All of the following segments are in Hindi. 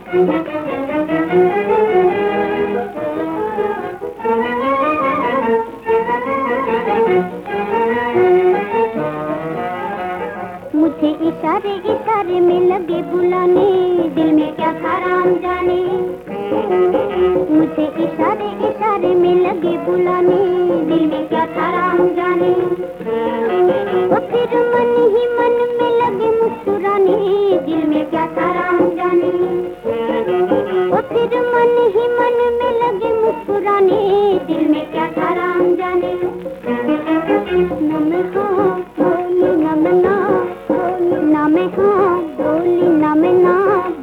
मुझे इशारे इशारे में लगे बुलाने, दिल में क्या था जाने। मुझे इशारे इशारे में लगे बुलाने। मन ही मन में लगे मुस्कुराने, दिल में क्या था राम जाने। नम हाँ बोली नम ना, बोली ना मैं हाँ बोली ना मैं ना,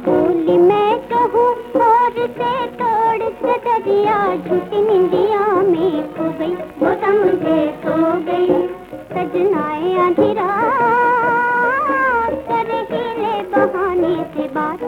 बोली मैं कहूँ, और से तोड़ के दरिया झूठी निंदिया में खो गई, वो समझे सो गई। सजनाए कर ही ले बहाने से बात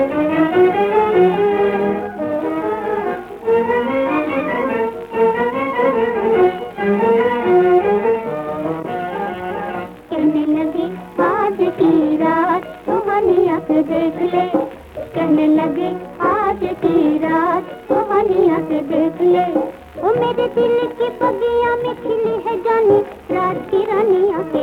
तुम्हारी देख ले कहने लगे, आज की रात तुम्हारी से देख ले ओ मेरे दिल की बगिया में खिली है जानी, रात की रानिया आके